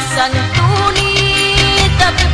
kasihi santuni Tapi